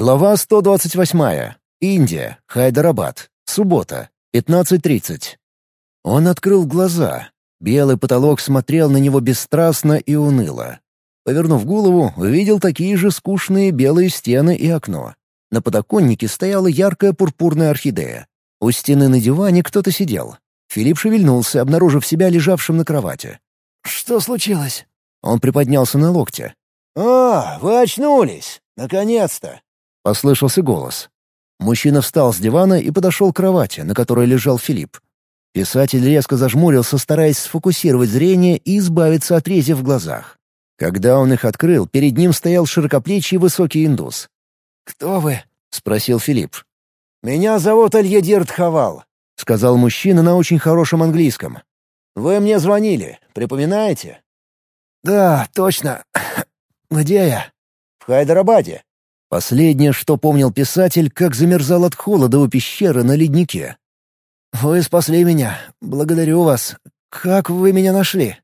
Глава 128. Индия. Хайдарабад. Суббота. 15.30. Он открыл глаза. Белый потолок смотрел на него бесстрастно и уныло. Повернув голову, увидел такие же скучные белые стены и окно. На подоконнике стояла яркая пурпурная орхидея. У стены на диване кто-то сидел. Филипп шевельнулся, обнаружив себя лежавшим на кровати. «Что случилось?» Он приподнялся на локте. «А, вы очнулись! Наконец-то!» — послышался голос. Мужчина встал с дивана и подошел к кровати, на которой лежал Филипп. Писатель резко зажмурился, стараясь сфокусировать зрение и избавиться от рези в глазах. Когда он их открыл, перед ним стоял широкоплечий высокий индус. «Кто вы?» — спросил Филипп. «Меня зовут Альедир Тхавал», — сказал мужчина на очень хорошем английском. «Вы мне звонили, припоминаете?» «Да, точно. Где я?» «В Хайдарабаде». Последнее, что помнил писатель, как замерзал от холода у пещеры на леднике. «Вы спасли меня. Благодарю вас. Как вы меня нашли?»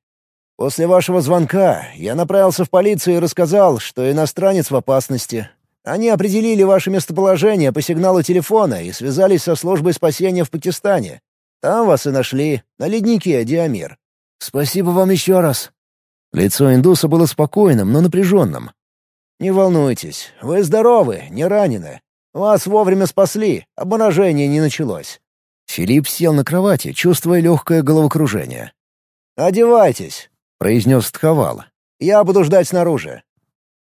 «После вашего звонка я направился в полицию и рассказал, что иностранец в опасности, они определили ваше местоположение по сигналу телефона и связались со службой спасения в Пакистане. Там вас и нашли, на леднике Диамир. Спасибо вам еще раз». Лицо индуса было спокойным, но напряженным. «Не волнуйтесь, вы здоровы, не ранены. Вас вовремя спасли, обморожение не началось». Филипп сел на кровати, чувствуя легкое головокружение. «Одевайтесь», — произнес Тхавал. «Я буду ждать снаружи».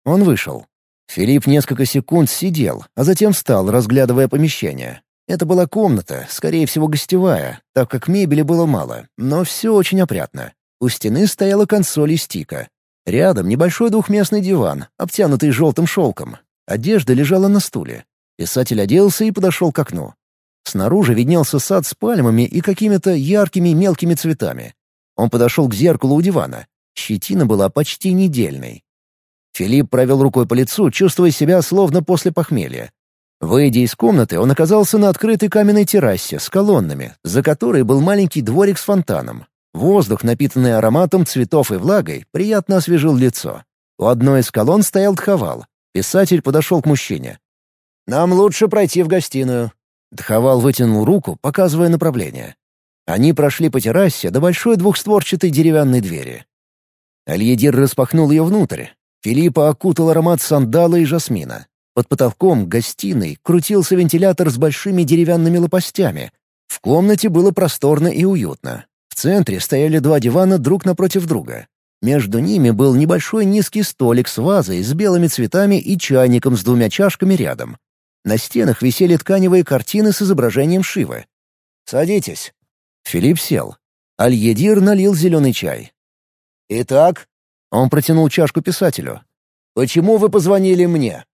Он вышел. Филипп несколько секунд сидел, а затем встал, разглядывая помещение. Это была комната, скорее всего, гостевая, так как мебели было мало, но все очень опрятно. У стены стояла консоль и стика. Рядом небольшой двухместный диван, обтянутый желтым шелком. Одежда лежала на стуле. Писатель оделся и подошел к окну. Снаружи виднелся сад с пальмами и какими-то яркими мелкими цветами. Он подошел к зеркалу у дивана. Щетина была почти недельной. Филипп провел рукой по лицу, чувствуя себя словно после похмелья. Выйдя из комнаты, он оказался на открытой каменной террасе с колоннами, за которой был маленький дворик с фонтаном. Воздух, напитанный ароматом цветов и влагой, приятно освежил лицо. У одной из колонн стоял Дхавал. Писатель подошел к мужчине. «Нам лучше пройти в гостиную». Дхавал вытянул руку, показывая направление. Они прошли по террасе до большой двухстворчатой деревянной двери. Альедир распахнул ее внутрь. Филиппа окутал аромат сандала и жасмина. Под потолком гостиной крутился вентилятор с большими деревянными лопастями. В комнате было просторно и уютно. Центре стояли два дивана друг напротив друга. Между ними был небольшой низкий столик с вазой с белыми цветами и чайником с двумя чашками рядом. На стенах висели тканевые картины с изображением Шивы. «Садитесь». Филипп сел. Альедир налил зеленый чай. «Итак, он протянул чашку писателю. «Почему вы позвонили мне?»